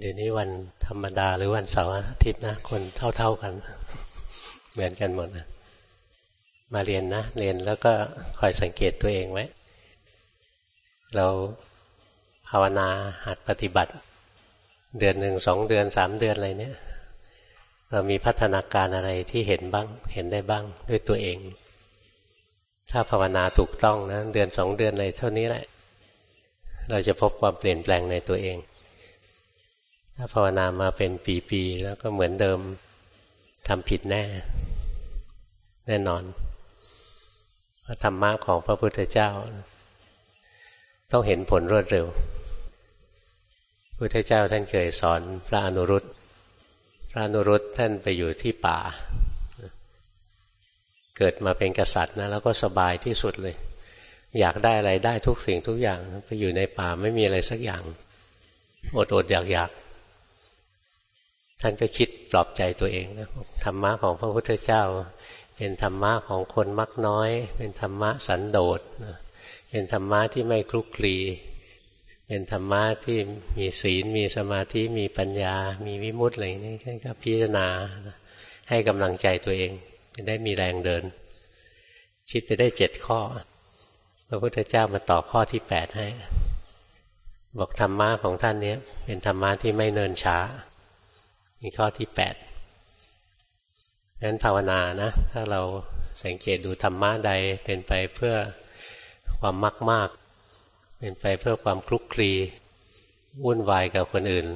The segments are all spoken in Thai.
เดี๋ยวนี้วันธรรมดาหรือวันเสาร์อาทิตย์นะ คนเท่า ๆกัน เหมือนกันหมดนะมาเรียนนะ เรียนแล้วก็คอยสังเกตตัวเองไว้ เราภาวนาหัดปฏิบัติ เดือนหนึ่งสองเดือนสามเดือนอะไรเนี่ยเรามีพัฒนาการอะไรที่เห็นบ้างเห็นได้บ้างด้วยตัวเอง ถ้าภาวนาถูกต้องนะเดือนสองเดือนอะไรเท่านี้แหละ เราจะพบความเปลี่ยนแปลงในตัวเอง ถ้าภาวนามาเป็นปีๆแล้วก็เหมือนเดิมทำผิดแน่ แน่นอนพระธรรมะของพระพุทธเจ้า ต้องเห็นผลรวดเร็ว พุทธเจ้าท่านเคยสอนพระอนุรุตพระอนุรุตท่านไปอยู่ที่ป่า เกิดมาเป็นกษัตริย์นะแล้วก็สบายที่สุดเลย อยากได้อะไรได้ทุกสิ่งทุกอย่าง ไปอยู่ในป่าไม่มีอะไรสักอย่าง อดอดอยากอยาก ท่านก็คิดปลอบใจตัวเองนะธรรมะของพระพุทธเจ้า เป็นธรรมะของคนมักน้อย เป็นธรรมะสันโดษเป็นธรรมะที่ไม่คลุกคลีเป็นธรรมะที่มีศีลมีสมาธิมีปัญญา มีวิมุตติอะไรนี่ท่านก็พิจารณาให้กำลังใจตัวเองจะได้มีแรงเดิน คิดไปได้เจ็ดข้อ พระพุทธเจ้ามาต่อข้อที่แปดให้ บอกธรรมะของท่านเนี้ยเป็นธรรมะที่ไม่เนินช้า มีข้อที่แปดนั้นภาวนานะ ถ้าเราสังเกตดูธรรมะใดเป็นไปเพื่อความมากมากเป็นไปเพื่อความคลุกคลีวุ่นวายกับคนอื่น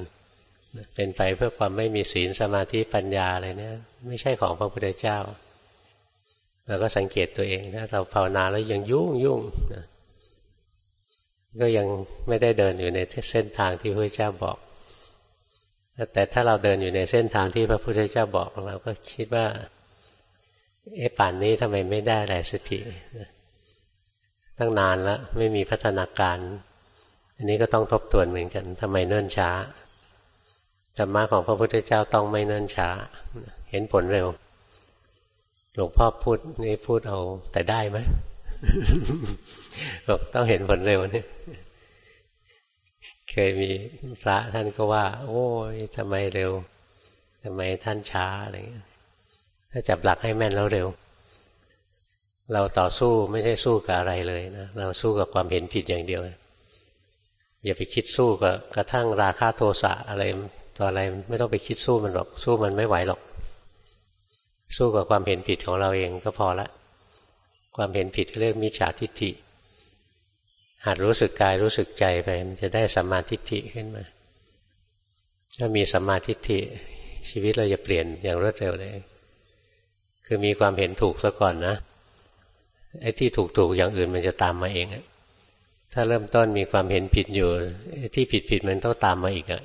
เป็นไปเพื่อความไม่มีศีลสมาธิปัญญาอะไรเนี่ยไม่ใช่ของพระพุทธเจ้าเราก็สังเกตตัวเองนะเราภาวนาแล้วยังยุ่งยุ่งก็ยังไม่ได้เดินอยู่ในเส้นทางที่พระเจ้าบอก แต่ถ้าเราเดินอยู่ในเส้นทางที่พระพุทธเจ้าบอกเราก็คิดว่าเอ๊ะป่านนี้ทำไมไม่ได้อะไรสักทีตั้งนานแล้วไม่มีพัฒนาการ อันนี้ก็ต้องทบทวนเหมือนกันทำไมเนิ่นช้าธรรมะของพระพุทธเจ้าต้องไม่เนิ่นช้า เห็นผลเร็ว หลวงพ่อพูดนี่พูดเอาแต่ได้ไหมบอกต้องเห็นผลเร็วเนี่ย เคยมีพระท่านก็ว่า โอ้ยทำไมเร็วทำไมท่านช้าอะไรเงี้ยถ้าจับหลักให้แม่นแล้วเร็ว เราต่อสู้ไม่ได้สู้กับอะไรเลยนะเราสู้กับความเห็นผิดอย่างเดียวอย่าไปคิดสู้กับกระทั่งราคาโทสะอะไรต่ออะไรไม่ต้องไปคิดสู้มันหรอก สู้มันไม่ไหวหรอก สู้กับความเห็นผิดของเราเองก็พอละ ความเห็นผิดเรียกมิจฉาทิฏฐิ หัดรู้สึกกายรู้สึกใจไป มันจะได้สัมมาทิฏฐิขึ้นมา ถ้ามีสัมมาทิฏฐิชีวิตเราจะเปลี่ยนอย่างรวดเร็วเลย คือมีความเห็นถูกซะก่อนนะ ไอ้ที่ถูกถูกอย่างอื่นมันจะตามมาเอง ถ้าเริ่มต้นมีความเห็นผิดอยู่ที่ผิดผิดมันต้องตามมาอีกอะ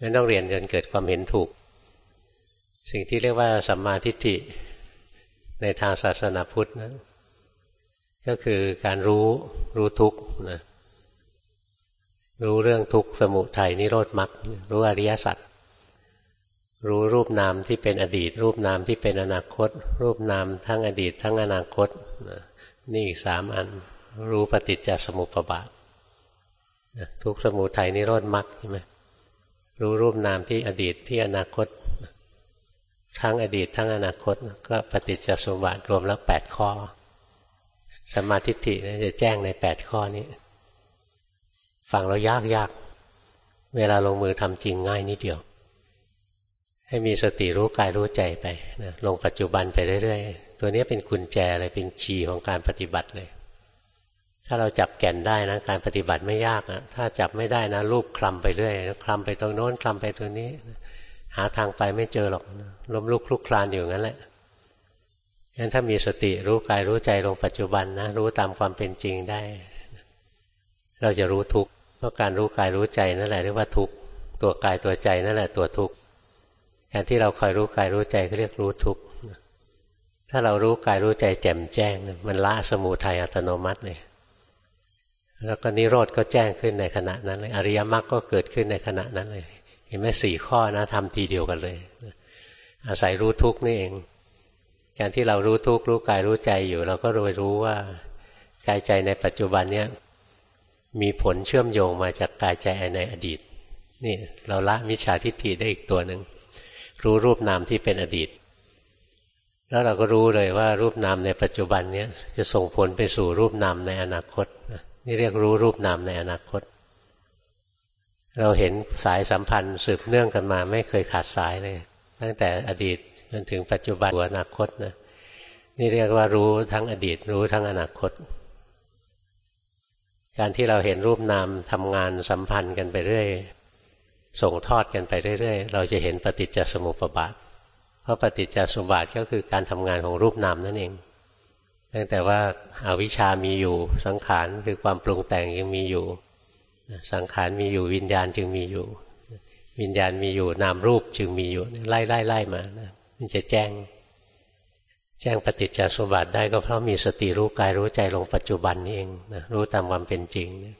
งั้นต้องเรียนจนเกิดความเห็นถูก สิ่งที่เรียกว่าสัมมาทิฏฐิในทางศาสนาพุทธนะ ก็คือการรู้รู้ทุกนะรู้เรื่องทุกสมุทัยนิโรธมรรครู้อริยสัจรู้รูปนามที่เป็นอดีต รูปนามที่เป็นอนาคต รูปนามทั้งอดีต ทั้งอนาคตนี่อีกสามอัน รู้ปฏิจจสมุปบาททุกสมุทัยนิโรธมรรคใช่ไหมรู้รูปนามที่อดีตที่อนาคต ทั้งอดีต ทั้งอนาคต ก็ปฏิจจสมุปบาทรวมแล้วแปดข้อ สมาธิิจะแจ้งในแปดข้อนี้ ฟังเรายากยาก เวลาลงมือทำจริงง่ายนิดเดียว ให้มีสติรู้กายรู้ใจไปนะลงปัจจุบันไปเรื่อยๆ ตัวนี้เป็นกุญแจอะไรเป็นคีย์ของการปฏิบัติเลย ถ้าเราจับแก่นได้นะการปฏิบัติไม่ยากนะถ้าจับไม่ได้นะรูปคลำไปเรื่อยคลำไปตรงโน้นคลำไปตรงนี้ หาทางไปไม่เจอหรอกล้มลุกคลุกคลานอยู่งั้นแหละ งั้นถ้ามีสติรู้กายรู้ใจลงปัจจุบันนะรู้ตามความเป็นจริงได้ เราจะรู้ทุกข์เพราะการรู้กายรู้ใจนั่นแหละเรียกว่าทุกข์ตัวกายตัวใจนั่นแหละตัวทุกข์การที่เราคอยรู้กายรู้ใจก็เรียกรู้ทุกข์ถ้าเรารู้กายรู้ใจแจ่มแจ้ง มันละสมูทัยอัตโนมัติเลยแล้วก็นิโรธก็แจ้งขึ้นในขณะนั้นเลยอริยมรรคก็เกิดขึ้นในขณะนั้นเลยเห็นไหมสี่ข้อนะทำทีเดียวกันเลย อาศัยรู้ทุกข์นี่เอง การที่เรารู้ทุกข์รู้กายรู้ใจอยู่ เราก็รู้รู้ว่ากายใจในปัจจุบันเนี้ยมีผลเชื่อมโยงมาจากกายใจในอดีต นี่เราละมิจฉาทิฏฐิได้อีกตัวหนึ่งรู้รูปนามที่เป็นอดีต แล้วเราก็รู้เลยว่ารูปนามในปัจจุบันเนี้ยจะส่งผลไปสู่รูปนามในอนาคตนี่เรียกรู้รูปนามในอนาคต เราเห็นสายสัมพันธ์สืบเนื่องกันมาไม่เคยขาดสายเลย ตั้งแต่อดีต จนถึงปัจจุบันอนาคตนะนี่เรียกว่ารู้ทั้งอดีต รู้ทั้งอนาคต การที่เราเห็นรูปนามทำงานสัมพันธ์กันไปเรื่อยส่งทอดกันไปเรื่อย ๆ เราจะเห็นปฏิจจสมุปบาท เพราะปฏิจจสมุปบาทก็คือการทำงานของรูปนามนั่นเอง ตั้งแต่ว่าอาวิชามีอยู่สังขารคือความปรุงแต่งยังมีอยู่ สังขารมีอยู่วิญญาณจึงมีอยู่ วิญญาณมีอยู่นามรูปจึงมีอยู่ไล่ไล่ไล่มานะ มันจะแจ้ง แจ้งปฏิจจสมุปบาทได้ก็เพราะมีสติรู้กายรู้ใจลงปัจจุบันนี่เองนะรู้ตามความเป็นจริงนะ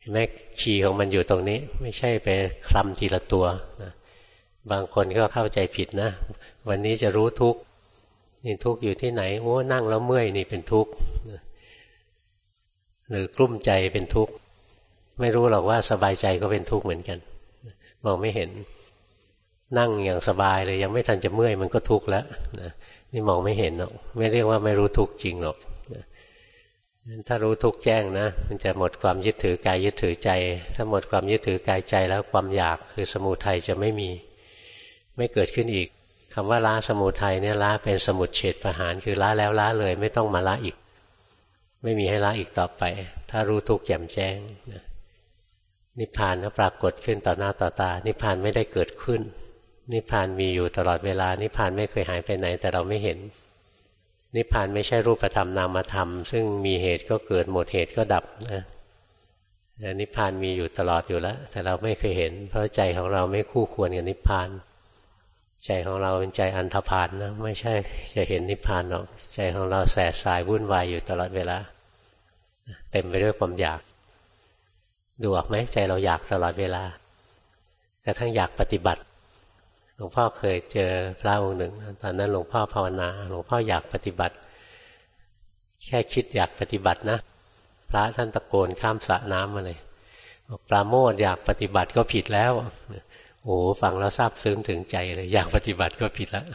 เห็นไหมขีย์ของมันอยู่ตรงนี้ ไม่ใช่ไปคลำทีละตัวนะบางคนก็เข้าใจผิดนะ วันนี้จะรู้ทุกนี่ทุกอยู่ที่ไหนโอ้นั่งแล้วเมื่อยนี่เป็นทุกข์หรือกลุ้มใจเป็นทุกข์ไม่รู้หรอกว่าสบายใจก็เป็นทุกข์เหมือนกันมองไม่เห็น นั่งอย่างสบายเลยยังไม่ทันจะเมื่อยมันก็ทุกข์แล้วนะนี่มองไม่เห็นหรอกไม่เรียกว่าไม่รู้ทุกข์จริงหรอกถ้ารู้ทุกข์แจ้งนะ มันจะหมดความยึดถือกายยึดถือใจ ถ้าหมดความยึดถือกายใจแล้วความอยากคือสมุทัยจะไม่มี ไม่เกิดขึ้นอีกคำว่าละสมุทัยเนี่ยละเป็นสมุดเฉดประหารคือละแล้วละเลย ไม่ต้องมาละอีก ไม่มีให้ละอีกต่อไป ถ้ารู้ทุกข์แจ่มแจ้งนิพพานก็ปรากฏขึ้นต่อหน้าต่อตา นิพพานไม่ได้เกิดขึ้น นิพพานมีอยู่ตลอดเวลา นิพพานไม่เคยหายไปไหน แต่เราไม่เห็น นิพพานไม่ใช่รูปธรรมนามธรรม ซึ่งมีเหตุก็เกิดหมดเหตุก็ดับนะนิพพานมีอยู่ตลอดอยู่แล้ว แต่เราไม่เคยเห็น เพราะใจของเราไม่คู่ควรกับนิพพาน ใจของเราเป็นใจอันธพาลนะไม่ใช่จะเห็นนิพพานหรอก ใจของเราแสบสายวุ่นวายอยู่ตลอดเวลา เต็มไปด้วยความอยาก ดูออกไหมใจเราอยากตลอดเวลากระทั่งอยากปฏิบัติ ลวงพ่อเคยเจอพระองค์หนึ่ง ตอนนั้นหลวงพ่อภาวนา หลวงพ่ออยากปฏิบัติ แค่คิดอยากปฏิบัตินะ พระท่านตะโกนข้ามสระน้ำมาเลยบอกปราโมทอยากปฏิบัติก็ผิดแล้ว โอ้ฟังแล้วซาบซึ้งถึงใจเลย อยากปฏิบัติก็ผิดแล้ว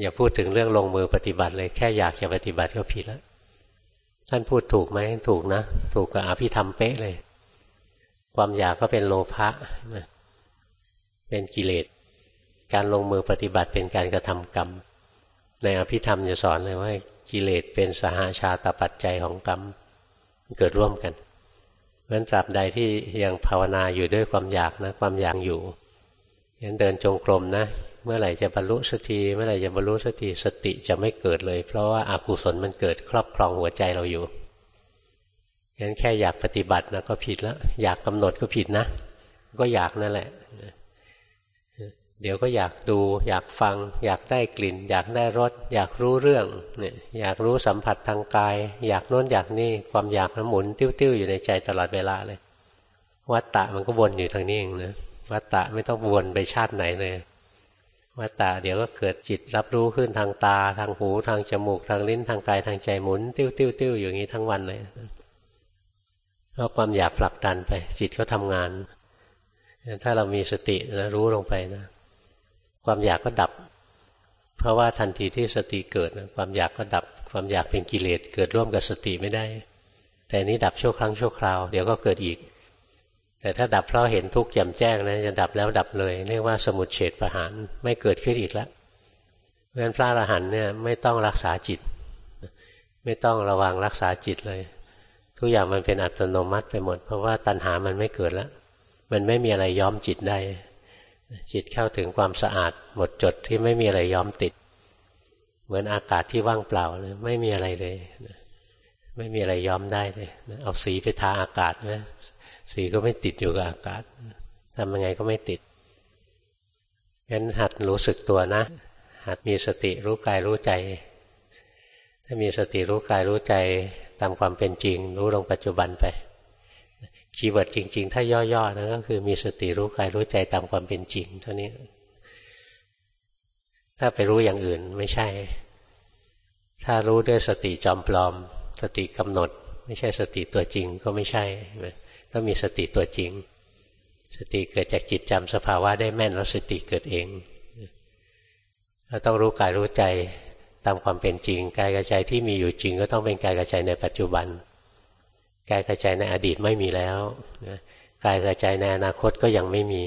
อย่าพูดถึงเรื่องลงมือปฏิบัติเลย แค่อยากจะปฏิบัติก็ผิดแล้ว ท่านพูดถูกไหมถูกนะ ถูกกับอภิธรรมเป๊ะเลย ความอยากก็เป็นโลภะ เป็นกิเลส การลงมือปฏิบัติเป็นการกระทำกรรม ในอภิธรรมจะสอนเลยว่ากิเลสเป็นสหาชาตปัจจัยของกรรมเกิดร่วมกันเพราะฉะนั้นตราบใดที่ยังภาวนาอยู่ด้วยความอยากนะความอยากอยู่ยันเดินจงกรมนะ เมื่อไหร่จะบรรลุสักทีเมื่อไหร่จะบรรลุสักทีสติจะไม่เกิดเลย เพราะว่าอากุศลมันเกิดครอบครองหัวใจเราอยู่ยันแค่อยากปฏิบัตินะก็ผิดแล้วอยากกำหนดก็ผิดนะ ก็อยากนั่นแหละ เดี๋ยวก็อยากดูอยากฟัง อยากได้กลิ่น อยากได้รสอยากรู้เรื่องเนี่ยอยากรู้สัมผัสทางกาย อยากโน้นอยากนี่ความอยากมันหมุนติ้วๆอยู่ในใจตลอดเวลาเลย วัตตะมันก็วนอยู่ทางนี้เองนะวัตตะไม่ต้องวนไปชาติไหนเลยวัตตะเดี๋ยวก็เกิดจิตรับรู้ขึ้นทางตา ทางหูทางจมูก ทางลิ้นทางกายทางใจหมุนติ้วติ้วติ้วอย่างนี้ทั้งวันเลยก็ความอยากผลักดันไป จิตก็ทำงาน ถ้าเรามีสตินะรู้ลงไปนะ ความอยากก็ดับ เพราะว่าทันทีที่สติเกิดความอยากก็ดับ ความอยากเป็นกิเลสเกิดร่วมกับสติไม่ได้ แต่นี้ดับชั่วครั้งชั่วคราวเดี๋ยวก็เกิดอีก แต่ถ้าดับเพราะเห็นทุกข์แจ่มแจ้งนะจะดับแล้วดับเลยเรียกว่าสมุดเฉดประหารไม่เกิดขึ้นอีกแล้วเพราะฉะนั้นพระอรหันต์เนี่ยไม่ต้องรักษาจิต ไม่ต้องระวังรักษาจิตเลย ทุกอย่างมันเป็นอัตโนมัติไปหมด เพราะว่าตัณหามันไม่เกิดแล้วมันไม่มีอะไรย้อมจิตได้ จิตเข้าถึงความสะอาด หมดจดที่ไม่มีอะไรย้อมติด เหมือนอากาศที่ว่างเปล่าเลยไม่มีอะไรเลยไม่มีอะไรย้อมได้เลยเอาสีไปทาอากาศนะสีก็ไม่ติดอยู่กับอากาศทำยังไงก็ไม่ติดงั้นหัดรู้สึกตัวนะ หัดมีสติรู้กายรู้ใจ ถ้ามีสติรู้กายรู้ใจตามความเป็นจริง รู้ลงปัจจุบันไป keyword จริง ๆ ถ้าย่อๆนะก็คือมีสติรู้กายรู้ใจตามความเป็นจริง เท่านี้ ถ้าไปรู้อย่างอื่นไม่ใช่ ถ้ารู้ด้วยสติจอมปลอม สติกำหนด ไม่ใช่สติตัวจริงก็ไม่ใช่ต้องมีสติตัวจริง สติเกิดจากจิตจำสภาวะได้แม่นแล้วสติเกิดเองเราต้องรู้กายรู้ใจตามความเป็นจริงกายกับใจที่มีอยู่จริง ก็ต้องเป็นกายกับใจในปัจจุบัน กายกับใจในอดีตไม่มีแล้วกายกับใจในอนาคตก็ยังไม่มี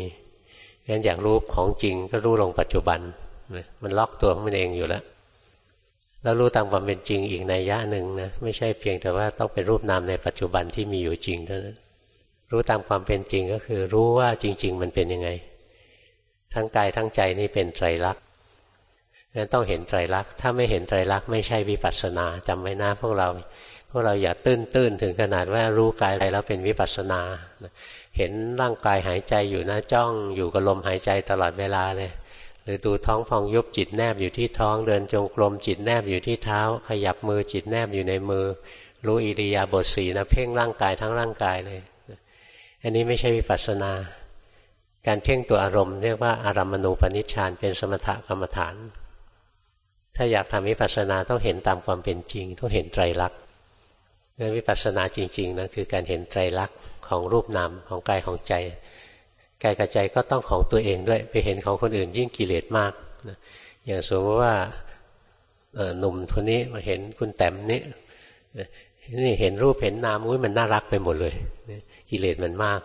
งั้นอยากรู้ของจริงก็รู้ลงปัจจุบันมันล็อกตัวของมันเองอยู่แล้ว แล้วรู้ตามความเป็นจริงอีกในยะหนึ่งนะไม่ใช่เพียงแต่ว่าต้องเป็นรูปนามในปัจจุบันที่มีอยู่จริงเท่านั้นรู้ตามความเป็นจริงก็คือ รู้ว่าจริง ๆ มันเป็นยังไง ทั้งกายทั้งใจนี่เป็นไตรลักษณ์งั้นต้องเห็นไตรลักษณ์ถ้าไม่เห็นไตรลักษณ์ไม่ใช่วิปัสสนาจำไว้นะพวกเรา พวกเราอย่าตื้นตื้นถึงขนาดว่ารู้กายอะไรแล้วเป็นวิปัสสนา เห็นร่างกายหายใจอยู่นะจ้องอยู่กับลมหายใจตลอดเวลาเลย หรือดูท้องฟองยุบจิตแนบอยู่ที่ท้องเดินจงกรมจิตแนบอยู่ที่เท้า ขยับมือจิตแนบอยู่ในมือ รู้อิริยาบถสีนะเพ่งร่างกายทั้งร่างกายเลย อันนี้ไม่ใช่วิปัสสนา การเพ่งตัวอารมณ์เรียกว่าอารามณูปนิชฌานเป็นสมถกรรมฐาน ถ้าอยากทำวิปัสสนาต้องเห็นตามความเป็นจริง ต้องเห็นไตรลักษณ เรื่องวิปัสสนาจริงๆนะคือการเห็นไตรลักษณ์ของรูปนามของกายของใจกายกับใจก็ต้องของตัวเองด้วย ไปเห็นของคนอื่นยิ่งกิเลสมากนะอย่างสมมติว่าหนุ่มคนนี้มาเห็นคุณแต้มนี้นี่เห็นรูปเห็นนามอุ้ยมันน่ารักไปหมดเลยกิเลสมันมาก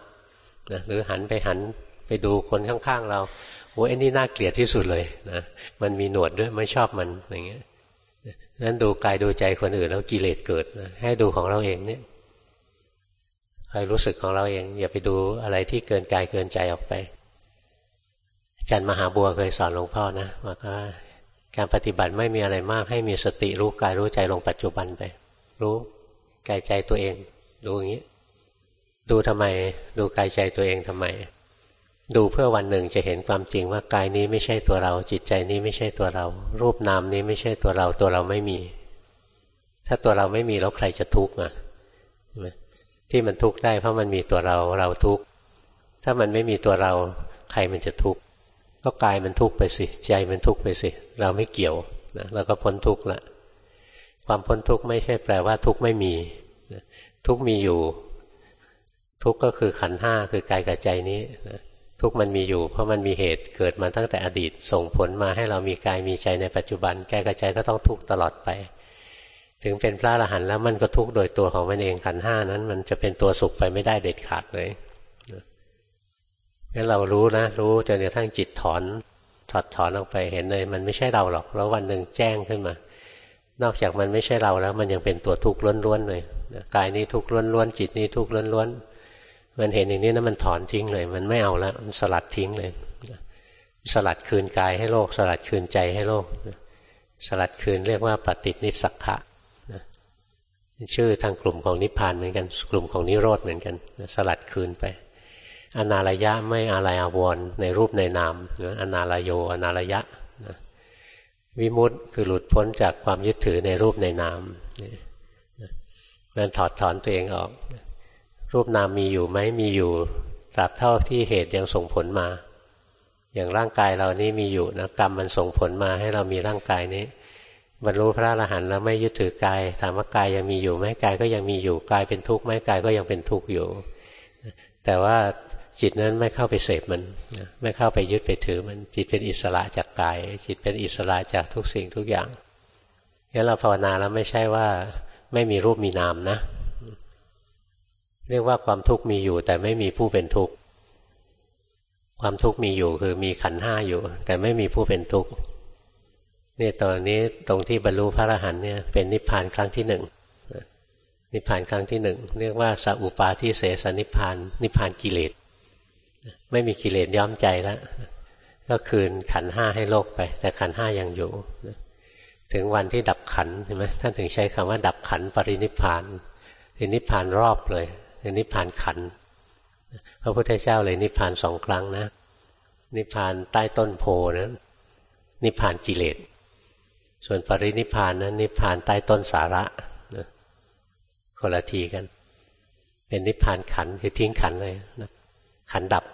นะหรือหันไปหันไปดูคนข้างๆเราโอ้ยนี่น่าเกลียดที่สุดเลยนะมันมีหนวดด้วยไม่ชอบมันอย่างเงี้ย นั้นดูกายดูใจคนอื่นแล้วกิเลสเกิดนะให้ดูของเราเองเนี่ยคอยรู้สึกของเราเอง อย่าไปดูอะไรที่เกินกายเกินใจออกไปอาจารย์มหาบัวเคยสอนหลวงพ่อนะบอกว่าการปฏิบัติไม่มีอะไรมาก ให้มีสติรู้กายรู้ใจลงปัจจุบันไป รู้กายใจตัวเอง ดูอย่างนี้ ดูทำไม ดูกายใจตัวเองทำไม ดูเพื่อวันหนึ่งจะเห็นความจริงว่ากายนี้ไม่ใช่ตัวเรา จิตใจนี้ไม่ใช่ตัวเรา รูปนามนี้ไม่ใช่ตัวเรา ตัวเราไม่มี ถ้าตัวเราไม่มีแล้วใครจะทุกข์อะที่มันทุกข์ได้เพราะมันมีตัวเราเราทุกข์ถ้ามันไม่มีตัวเราใครมันจะทุกข์ก็กายมันทุกข์ไปสิ ใจมันทุกข์ไปสิ เราไม่เกี่ยวนะเราก็พ้นทุกข์ละความพ้นทุกข์ไม่ใช่แปลว่าทุกข์ไม่มีทุกข์มีอยู่ ทุกข์ก็คือขันห้าคือกายกับใจนี้ ทุกมันมีอยู่ เพราะมันมีเหตุเกิดมาตั้งแต่อดีต ส่งผลมาให้เรามีกายมีใจในปัจจุบันกายกับใจก็ต้องทุกข์ตลอดไป ถึงเป็นพระอรหันต์แล้วมันก็ทุกข์โดยตัวของมันเองขันห้านั้น มันจะเป็นตัวสุขไปไม่ได้เด็ดขาดเลยงั้นเรารู้นะ รู้จนกระทั่งจิตถอนถอดถอนออกไปเห็นเลย มันไม่ใช่เราหรอกแล้ววันหนึ่งแจ้งขึ้นมา นอกจากมันไม่ใช่เราแล้ว มันยังเป็นตัวทุกข์ล้วนๆเลยกายนี้ทุกข์ล้วนๆจิตนี้ทุกข์ล้วนๆ มันเห็นอย่างนี้นะมันถอนทิ้งเลย มันไม่เอาแล้วมันสลัดทิ้งเลย สลัดคืนกายให้โลก สลัดคืนใจให้โลก สลัดคืนเรียกว่าปฏินิสักขะชื่อทางกลุ่มของนิพพานเหมือนกัน กลุ่มของนิโรธเหมือนกัน สลัดคืนไป อนาลยะไม่อะไรอาวรในรูปในนามอนาลโย อนาลยะวิมุตต์คือหลุดพ้นจากความยึดถือในรูปในนามมันถอดถอนตัวเองออก รูปนามมีอยู่ไหมมีอยู่ตราบเท่าที่เหตุยังส่งผลมา อย่างร่างกายเรานี้มีอยู่นะกรรมมันส่งผลมาให้เรามีร่างกายนี้ บรรลุพระอรหันต์แล้วไม่ยึดถือกายถามว่ากายยังมีอยู่ไหมกายก็ยังมีอยู่กายเป็นทุกข์ไหมกายก็ยังเป็นทุกข์อยู่ แต่ว่าจิตนั้นไม่เข้าไปเสพมันไม่เข้าไปยึดไปถือมันจิตเป็นอิสระจากกาย จิตเป็นอิสระจากทุกสิ่งทุกอย่างงั้นเราภาวนาแล้วไม่ใช่ว่าไม่มีรูปมีนามนะ เรียกว่าความทุกข์มีอยู่ แต่ไม่มีผู้เป็นทุกข์ความทุกข์มีอยู่คือมีขันห้าอยู่ แต่ไม่มีผู้เป็นทุกข์นี่ตอนนี้ตรงที่บรรลุพระอรหันต์เนี่ยเป็นนิพพานครั้งที่หนึ่งนิพพานครั้งที่หนึ่งเรียกว่าสัพปาทิเสสนิพพาน นิพพานกิเลสไม่มีกิเลสย้อมใจแล้วก็คืนขันห้าให้โลกไป แต่ขันห้ายังอยู่ถึงวันที่ดับขันเห็นไหมท่านถึงใช้คำว่าดับขันปรินิพพานนิพพานรอบเลย คือนิพพานขันพระพุทธเจ้าเลยนิพพานสองครั้งนะ นิพพานใต้ต้นโพนะนิพพานกิเลส ส่วนปรินิพพานนั้นนิพพานใต้ต้นสาระนะคนละทีกัน เป็นนิพพานขันคือทิ้งขันเลยนะขันดับ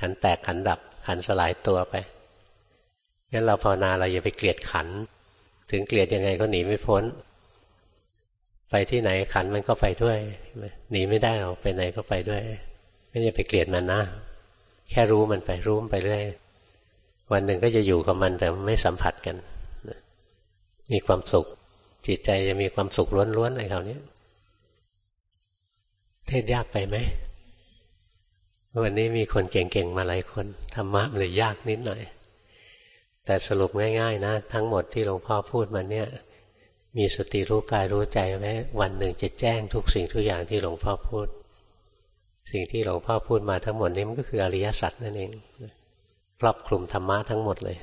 ขันแตกขันดับ ขันสลายตัวไปงั้นเราภาวนาเราอย่าไปเกลียดขัน ถึงเกลียดยังไงก็หนีไม่พ้น ไปที่ไหนขันมันก็ไปด้วยหนีไม่ได้หรอกไปไหนก็ไปด้วยไม่อย่ไปเกลียดมันนะแค่รู้มันไปรู้มันไปเรื่อยวันหนึ่งก็จะอยู่กับมันแต่ไม่สัมผัสกันมีความสุข จิตใจจะมีความสุขล้วนๆในคราวนี้เทศยากไปไหมวันนี้มีคนเก่งๆมาหลายคนธรรมะมันเลยยากนิดหน่อย แต่สรุปง่าย ๆ นะ ทั้งหมดที่หลวงพ่อพูดมาเนี่ย มีสติรู้กายรู้ใจไว้วันหนึ่งจะแจ้งทุกสิ่งทุกอย่างที่หลวงพ่อพูด สิ่งที่หลวงพ่อพูดมาทั้งหมดนี้มันก็คืออริยสัจนั่นเองครอบคลุมธรรมะทั้งหมดเลย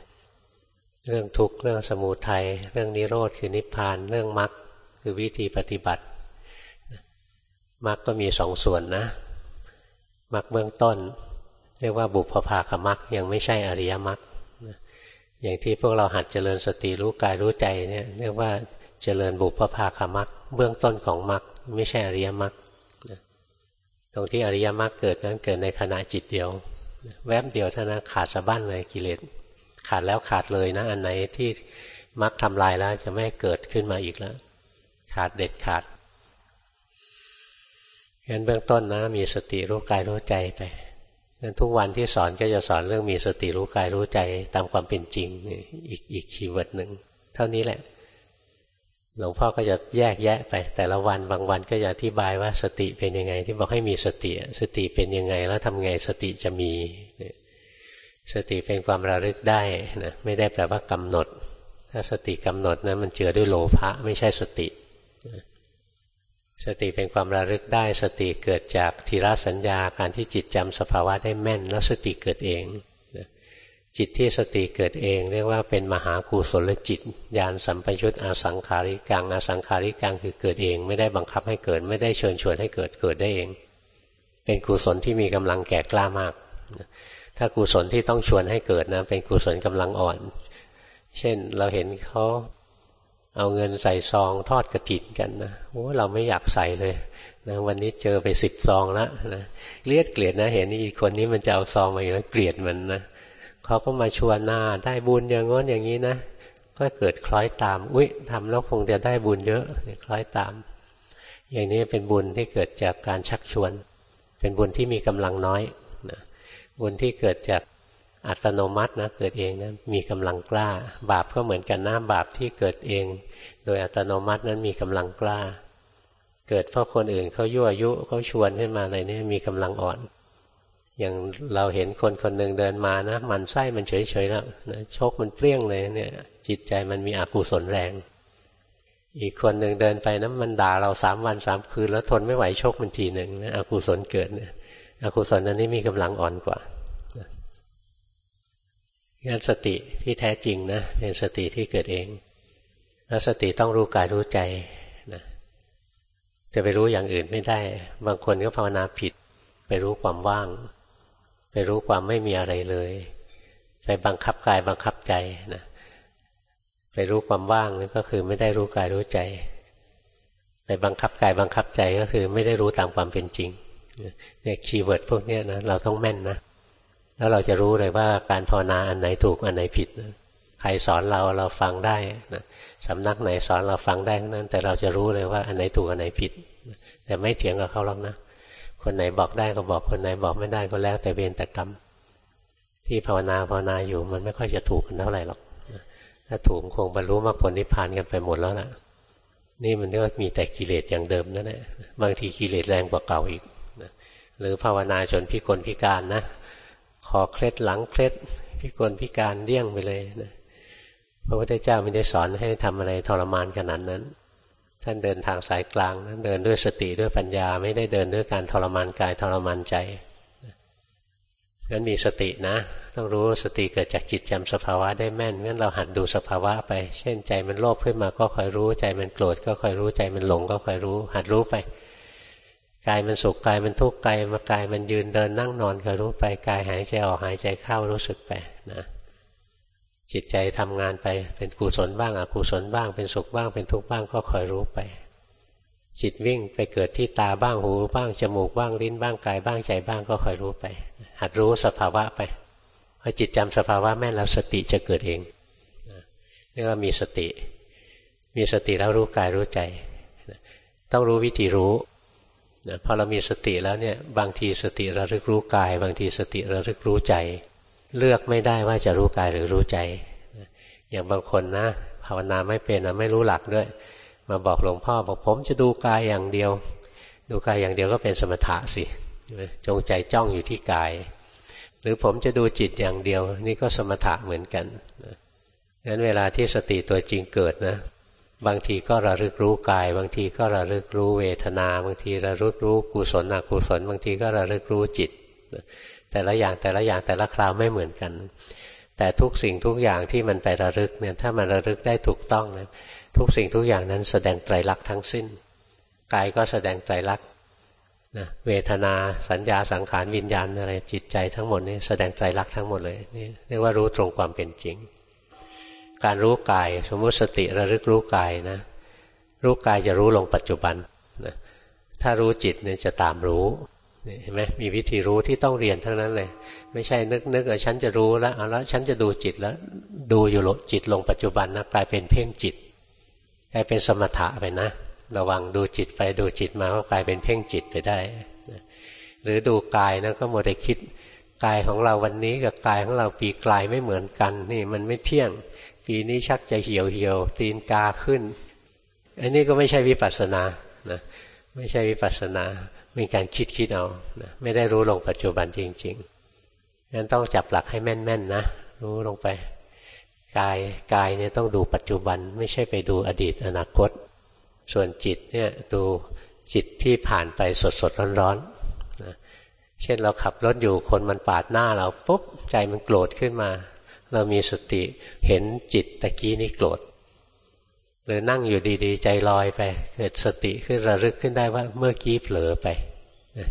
เรื่องทุกข์เรื่องสมุทัยเรื่องนิโรธคือนิพพาน เรื่องมรรคคือวิธีปฏิบัติมรรคก็มีสองส่วนนะมรรคเบื้องต้น เรียกว่าบุพภาคมรรคยังไม่ใช่อริยมรรคอย่างที่พวกเราหัดเจริญสติรู้กายรู้ใจเนี่ยเรียกว่า เจริญบุพภาคมรรคเบื้องต้นของมรรคไม่ใช่อริยมรรคตรงที่อริยมรรคเกิดนั้นเกิดในขณะจิตเดียว แวบเดียวเท่านั้นขาดสะบั้นเลยกิเลสขาดแล้วขาดเลยนะ อันไหนที่มรรคทำลายแล้วจะไม่เกิดขึ้นมาอีกแล้ว ขาดเด็ดขาดงั้นเบื้องต้นนะ มีสติรู้กายรู้ใจไปงั้นทุกวันที่สอนก็จะสอนเรื่องมีสติรู้กายรู้ใจตามความเป็นจริงอีกอีก keyword หนึ่งเท่านี้แหละ หลวงพ่อก็จะแยกแยะไปแต่ละวันบางวันก็จะอธิบายว่าสติเป็นยังไง ที่บอกให้มีสติ สติเป็นยังไง แล้วทำไงสติจะมีสติเป็นความระลึกได้นะไม่ได้แปลว่ากำหนด ถ้าสติกำหนดนะั้นมันเจือด้วยโลภะไม่ใช่สติ สติเป็นความระลึกได้ สติเกิดจากทีระสัญญาการที่จิตจำสภาวะได้แม่น แล้วสติเกิดเอง จิตที่สติเกิดเอง เรียกว่าเป็นมหากุศลจิตญาณสัมปยุตอาสังขาริกังอาสังขาริกังคือเกิดเอง ไม่ได้บังคับให้เกิด ไม่ได้เชิญชวนให้เกิดเกิดได้เอง เป็นกุศลที่มีกำลังแก่กล้ามาก ถ้ากุศลที่ต้องชวนให้เกิดนะเป็นกุศลกำลังอ่อน เช่นเราเห็นเขาเอาเงินใส่ซองทอดกระถินกันนะโอ้เราไม่อยากใส่เลยนะวันนี้เจอไปสิบซองแล้วนะเกลียดเกลียดนะ เห็นอีกคนนี้มันจะเอาซองมาอยู่แล้วเกลียดมันนะ เขาก็มาชวนนาได้บุญอย่างง้นอย่างนี้นะก็เกิดคล้อยตาม อุ้ยทำแล้วคงจะได้บุญเยอะคล้อยตาม อย่างนี้เป็นบุญที่เกิดจากการชักชวน เป็นบุญที่มีกำลังน้อยนะบุญที่เกิดจากอัตโนมัตินะเกิดเองนะมีกำลังกล้า บาปก็เหมือนกันนะบาปที่เกิดเอง โดยอัตโนมัตินั้นมีกำลังกล้า เกิดเพราะคนอื่นเขายั่วยุเขาชวนขึ้นมาอะไรนี่มีกำลังอ่อน อย่างเราเห็นคนคนหนึ่งเดินมานะมันไส้มันเฉยๆแล้วนะโชคมันเปรี้ยงเลยเนี่ยจิตใจมันมีอกุศลแรง อีกคนหนึ่งเดินไปนะมันด่าเราสามวันสามคืน แล้วทนไม่ไหวโชคมันทีหนึ่งนะอกุศลเกิดเนี่ยอกุศลนั้นนี้มีกำลังอ่อนกว่างั้นสติที่แท้จริงนะเป็นสติที่เกิดเอง แล้วสติต้องรู้กายรู้ใจนะจะไปรู้อย่างอื่นไม่ได้ บางคนก็ภาวนาผิด ไปรู้ความว่าง ไปรู้ความไม่มีอะไรเลยไปบังคับกายบังคับใจนะไปรู้ความว่างนี่ก็คือไม่ได้รู้กายรู้ใจไปบังคับกายบังคับใจก็คือ ไม่ได้รู้ตามความเป็นจริงเนี่ย keyword พวกนี้นะเราต้องแม่นนะแล้วเราจะรู้เลยว่าการภาวนาอันไหนถูกอันไหนผิดนะใครสอนเราเราฟังได้นะสำนักไหนสอนเราฟังได้นั้น แต่เราจะรู้เลยว่าอันไหนถูกอันไหนผิด แต่ไม่เถียงกับเขาหรอกนะ คนไหนบอกได้ก็บอกคนไหนบอกไม่ได้ก็แล้ว แต่เวรแต่กรรมที่ภาวนาภาวนาอยู่มันไม่ค่อยจะถูกกันเท่าไหร่หรอกถ้าถูกคงบรรลุมรรคผลนิพพานกันไปหมดแล้วนะนี่มันก็มีแต่กิเลสอย่างเดิมนั่นแหละบางทีกิเลสแรงกว่าเก่าอีกหรือภาวนาจนพิกลพิการนะคอเคล็ดหลังเคล็ดพิกลพิการเลี่ยงไปเลยนะพระพุทธเจ้าไม่ได้สอนให้ทำอะไรทรมานขนาดนั้น ท่านเดินทางสายกลางนั้นเดินด้วยสติด้วยปัญญาไม่ได้เดินด้วยการทรมานกายทรมานใจงั้นมีสตินะ ต้องรู้สติเกิดจากจิตจำสภาวะได้แม่นงั้นเราหัดดูสภาวะไป เช่นใจมันโลภขึ้นมาก็คอยรู้ใจมันโกรธก็คอยรู้ใจมันหลงก็คอยรู้ หัดรู้ไปกายมันสุขกายมันทุกข์กายมากายมันยืนเดินนั่งนอนคอยรู้ไปกายหายใจออกหายใจเข้ารู้สึกไปนะ จิตใจทำงานไปเป็นกุศลบ้างอกุศลบ้าง เป็นสุขบ้างเป็นทุกข์บ้างก็คอยรู้ไป จิตวิ่งไปเกิดที่ตาบ้างหูบ้างจมูกบ้างลิ้นบ้างกายบ้างใจบ้างก็คอยรู้ไป หัดรู้สภาวะไปพอจิตจำสภาวะแม่นแล้วสติจะเกิดเองเรียกว่ามีสติ มีสติแล้วรู้กายรู้ใจ ต้องรู้วิธีรู้พอเรามีสติแล้วเนี่ยบางทีสติระลึกรู้กาย บางทีสติระลึกรู้ใจ เลือกไม่ได้ว่าจะรู้กายหรือรู้ใจ อย่างบางคนนะภาวนาไม่เป็นนะไม่รู้หลักด้วย มาบอกหลวงพ่อบอกผมจะดูกายอย่างเดียว ดูกายอย่างเดียวก็เป็นสมถะสิจงใจจ้องอยู่ที่กาย หรือผมจะดูจิตอย่างเดียว นี่ก็สมถะเหมือนกันงั้นเวลาที่สติตัวจริงเกิดนะ บางทีก็ระลึกรู้กาย บางทีก็ระลึกรู้เวทนา บางทีระลึกรู้กุศลอกุศล บางทีก็ระลึกรู้จิต แต่ละอย่างแต่ละอย่างแต่ละคราวไม่เหมือนกัน แต่ทุกสิ่งทุกอย่างที่มันไประลึกเนี่ยถ้ามันระลึกได้ถูกต้องนะทุกสิ่งทุกอย่างนั้นแสดงไตรลักษณ์ทั้งสิ้นกายก็แสดงไตรลักษณ์นะเวทนาสัญญาสังขารวิญญาณอะไรจิตใจทั้งหมดนี่แสดงไตรลักษณ์ทั้งหมดเลยนี่เรียกว่ารู้ตรงความเป็นจริง การรู้กายสมมุติสติระลึกรู้กายนะรู้กายจะรู้ลงปัจจุบันนะถ้ารู้จิตเนี่ยจะตามรู้ เห็นไหมมีวิธีรู้ที่ต้องเรียนทั้งนั้นเลย ไม่ใช่นึกนึกเออฉันจะรู้แล้วเอาแล้วฉันจะดูจิตแล้ว ดูอยู่จิตลงปัจจุบันนะกลายเป็นเพ่งจิตกลายเป็นสมถะไปนะ ระวังดูจิตไปดูจิตมาก็กลายเป็นเพ่งจิตไปได้หรือดูกายนะก็โมได้คิดกายของเราวันนี้กับกายของเราปีกลายไม่เหมือนกันนี่มันไม่เที่ยง ปีนี้ชักจะเหี่ยวเหี่ยวตีนกาขึ้นอันนี้ก็ไม่ใช่วิปัสสนานะไม่ใช่วิปัสสนา เป็นการคิดคิดเอานะไม่ได้รู้ลงปัจจุบันจริงๆงั้นต้องจับหลักให้แม่นๆนะรู้ลงไปกายกายเนี่ยต้องดูปัจจุบัน ไม่ใช่ไปดูอดีตอนาคต ส่วนจิตเนี่ยดูจิตที่ผ่านไปสดสดร้อนๆนะเช่นเราขับรถอยู่คนมันปาดหน้าเราปุ๊บใจมันโกรธขึ้นมา เรามีสติเห็นจิตตะกี้นี้โกรธหรือนั่งอยู่ดีๆ ใจลอยไป เกิดสติขึ้นระลึกขึ้นได้ว่าเมื่อกี้เผลอไป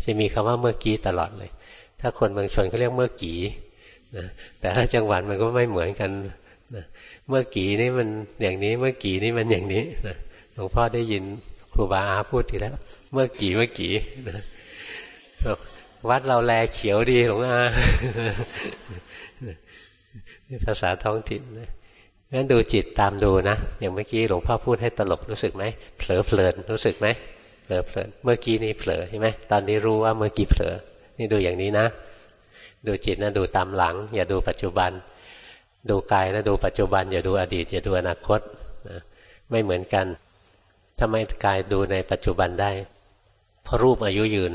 จะมีคำว่าเมื่อกี้ตลอดเลย ถ้าคนบางชนเขาเรียกเมื่อกี้นะแต่ถ้าจังหวัดมันก็ไม่เหมือนกันนะเมื่อกี้นี่มันอย่างนี้เมื่อกี้นี่มันอย่างนี้นะหลวงพ่อได้ยินครูบาอาพูดทีแล้ว เมื่อกี้เมื่อกี้นะวัดเราแลเขียวดีหลวงอาภาษาท้องถิ่นนะงั้นดูจิตตามดูนะ อย่างเมื่อกี้หลวงพ่อพูดให้ตลกรู้สึกไหมเผลอเพลินรู้สึกไหม ลอเพลินเมื่อกี้นี้เผลอใช่ไหมตอนนี้รู้ว่าเมื่อกี้เผลอ นี่ดูอย่างนี้นะ ดูจิตนะดูตามหลัง อย่าดูปัจจุบัน ดูกายนะดูปัจจุบัน อย่าดูอดีต อย่าดูอนาคตนะไม่เหมือนกันทำไมกายดูในปัจจุบันได้เพราะรูปอายุยืน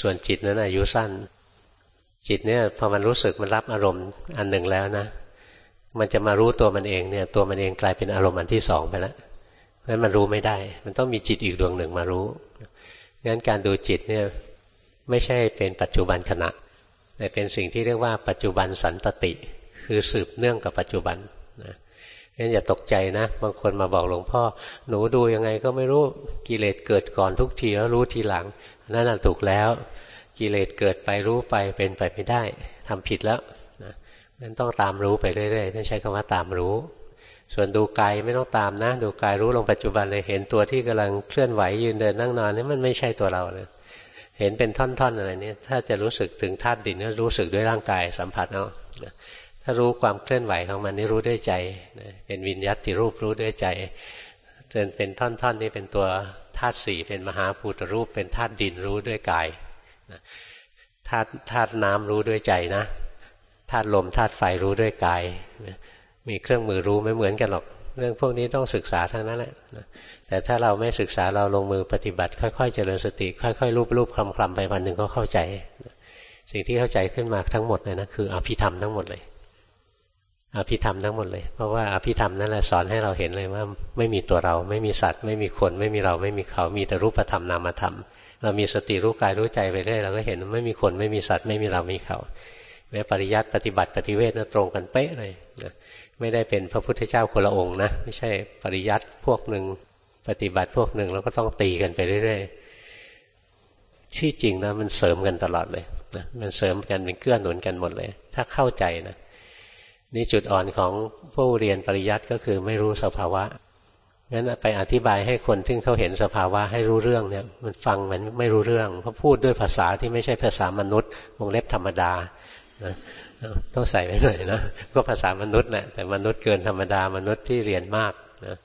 ส่วนจิตนั้นอายุสั้น จิตเนี่ยพอมันรู้สึกมันรับอารมณ์อันหนึ่งแล้วนะ มันจะมารู้ตัวมันเองเนี่ย ตัวมันเองกลายเป็นอารมณ์อันที่สองไปแล้ว นั้นมันรู้ไม่ได้ มันต้องมีจิตอีกดวงหนึ่งมารู้งั้นการดูจิตเนี่ยไม่ใช่เป็นปัจจุบันขณะ แต่เป็นสิ่งที่เรียกว่าปัจจุบันสันตติ คือสืบเนื่องกับปัจจุบันนะงั้นอย่าตกใจนะ บางคนมาบอกหลวงพ่อ หนูดูยังไงก็ไม่รู้กิเลสเกิดก่อนทุกทีแล้วรู้ทีหลัง นั่นถูกแล้ว กิเลสเกิดไปรู้ไปเป็นไปไม่ได้ทำผิดแล้วนะนั้นต้องตามรู้ไปเรื่อยๆนั่นใช้คำว่าตามรู้ ส่วนดูกายไม่ต้องตามนะ ดูกายรู้ลงปัจจุบันเลยเห็นตัวที่กำลังเคลื่อนไหวยืนเดินนั่งนอนนี่มันไม่ใช่ตัวเราเลยเห็นเป็นท่อนๆอะไรนี่ถ้าจะรู้สึกถึงธาตุดินก็รู้สึกด้วยร่างกายสัมผัสเอาถ้ารู้ความเคลื่อนไหวของมันนี่รู้ด้วยใจเป็นวิญญาติรูปรู้ด้วยใจจนเป็นท่อนๆนี่เป็นตัวธาตุสี่เป็นมหาภูตรูป เป็นธาตุดินรู้ด้วยกายธาตุธาตุน้ำรู้ด้วยใจนะธาตุลมธาตุไฟรู้ด้วยกาย มีเครื่องมือรู้ไม่เหมือนกันหรอก เรื่องพวกนี้ต้องศึกษาทั้งนั้นแหละแต่ถ้าเราไม่ศึกษาเราลงมือปฏิบัติ ค่อยๆเจริญสติ ค่อยๆรูปรูปคลำคลำไปวันหนึ่งก็เข้าใจ สิ่งที่เข้าใจขึ้นมาทั้งหมดเลยนะคืออภิธรรมทั้งหมดเลยอภิธรรมทั้งหมดเลย เพราะว่าอภิธรรมนั่นแหละสอนให้เราเห็นเลยว่า ไม่มีตัวเรา ไม่มีสัตว์ ไม่มีคน ไม่มีเรา ไม่มีเขา มีแต่รูปธรรมนามธรรม เรามีสติรู้กายรู้ใจไปเรื่อยเราก็เห็นไม่มีคน ไม่มีสัตว์ ไม่มีเรามีเขา แม้ปริยัติปฏิบัติปฏิเวทนะตรงกันเป๊ะเลยนะไม่ได้เป็นพระพุทธเจ้าคนละองค์นะไม่ใช่ปริยัติพวกหนึ่งปฏิบัติพวกหนึ่งแล้วก็ต้องตีกันไปเรื่อยๆที่จริงนะมันเสริมกันตลอดเลยนะมันเสริมกันเป็นเกื้อหนุนกันหมดเลย ถ้าเข้าใจนะนี่จุดอ่อนของผู้เรียนปริยัติก็คือไม่รู้สภาวะงั้นไปอธิบายให้คนที่เขาเห็นสภาวะให้รู้เรื่องเนี่ย มันฟังมันไม่รู้เรื่องเพราะพูดด้วยภาษาที่ไม่ใช่ภาษามนุษย์วงเล็บธรรมดา นะต้องใส่ไว้หน่อยนะก็ภาษามนุษย์แหละแต่มนุษย์เกินธรรมดามนุษย์ที่เรียนมากนะ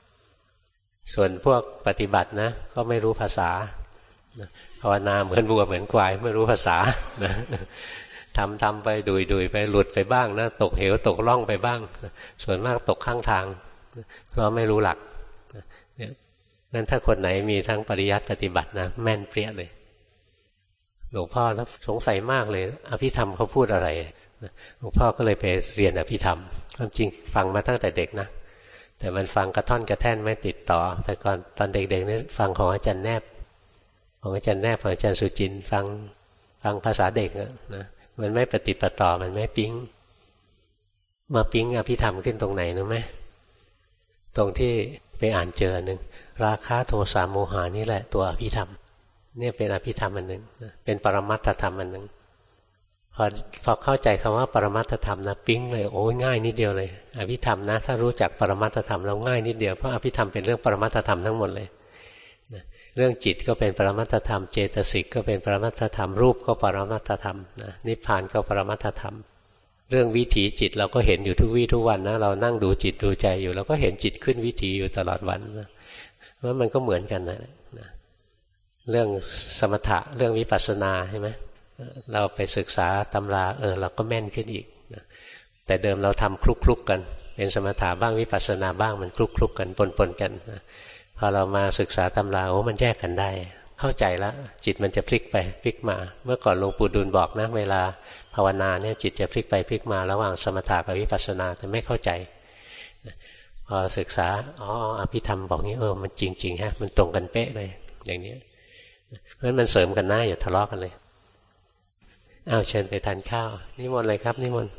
ส่วนพวกปฏิบัตินะ ก็ไม่รู้ภาษาภาวนาเหมือนบัวเหมือนควายไม่รู้ภาษาทำทำไปดุยดุยไปหลุดไปบ้างนะตกเหวตกล่องไปบ้าง ส่วนมากตกข้างทางเพราะไม่รู้หลักเนี่ยงั้นถ้าคนไหนมีทั้งปริยัติปฏิบัตินะแม่นเปรี้ยเลย หลวงพ่อสงสัยมากเลย อภิธรรมเขาพูดอะไรหลวงพ่อก็เลยไปเรียนอภิธรรมความจริงฟังมาตั้งแต่เด็กนะแต่มันฟังกระท่อนกระแท่นไม่ติดต่อ แต่ก่อนตอนเด็กๆนี่ฟังของอาจารย์แนบ ของอาจารย์แนบของอาจารย์สุจินฟังฟังภาษาเด็กนะมันไม่ปฏิปต่อมันไม่ปิ๊งมาปิ๊งอภิธรรมขึ้นตรงไหนรู้ไหมตรงที่ไปอ่านเจอหนึ่งราคาโทสะโมหานี่แหละตัวอภิธรรม เนี่ยเป็นอภิธรรมอันหนึ่งเป็นปรมัตถธรรมอันหนึ่งพอพอเข้าใจคำว่าปรมัตถธรรมนะปิ๊งเลยโอ้ยง่ายนิดเดียวเลย อภิธรรมนะ ถ้ารู้จักปรมัตถธรรมแล้วง่ายนิดเดียวเพราะอภิธรรมเป็นเรื่องปรมัตถธรรมทั้งหมดเลยเรื่องจิตก็เป็นปรมัตถธรรม เจตสิกก็เป็นปรมัตถธรรม รูปก็ปรมัตถธรรมนิพพานก็ปรมัตถธรรม เรื่องวิถีจิตเราก็เห็นอยู่ทุกวี่ทุกวันนะ เรานั่งดูจิตดูใจอยู่เราก็เห็นจิตขึ้นวิถีอยู่ตลอดวันนะว่ามันก็เหมือนกันนะ เรื่องสมถะเรื่องวิปัสสนาใช่ไหมเราไปศึกษาตำราเออเราก็แม่นขึ้นอีกแต่เดิมเราทำคลุกคลุกกัน เป็นสมถะบ้างวิปัสสนาบ้างมันคลุกคลุกกันปนปนกันพอเรามาศึกษาตำราโอ้มันแยกกันได้ เข้าใจแล้วจิตมันจะพลิกไปพลิกมา เมื่อก่อนหลวงปู่ดูลบอกนะเวลาภาวนาเนี่ยจิตจะพลิกไปพลิกมา ระหว่างสมถะกับวิปัสสนาจะไม่เข้าใจพอศึกษาอ๋ออภิธรรมบอกงี้เออมันจริงๆฮะมันตรงกันเป๊ะเลยอย่างนี้ เพราะฉะนั้นมันเสริมกันหน้าอย่าทะเลาะกันเลยอ้าวเชิญไปทานข้าวนิมนต์เลยครับนิมนต์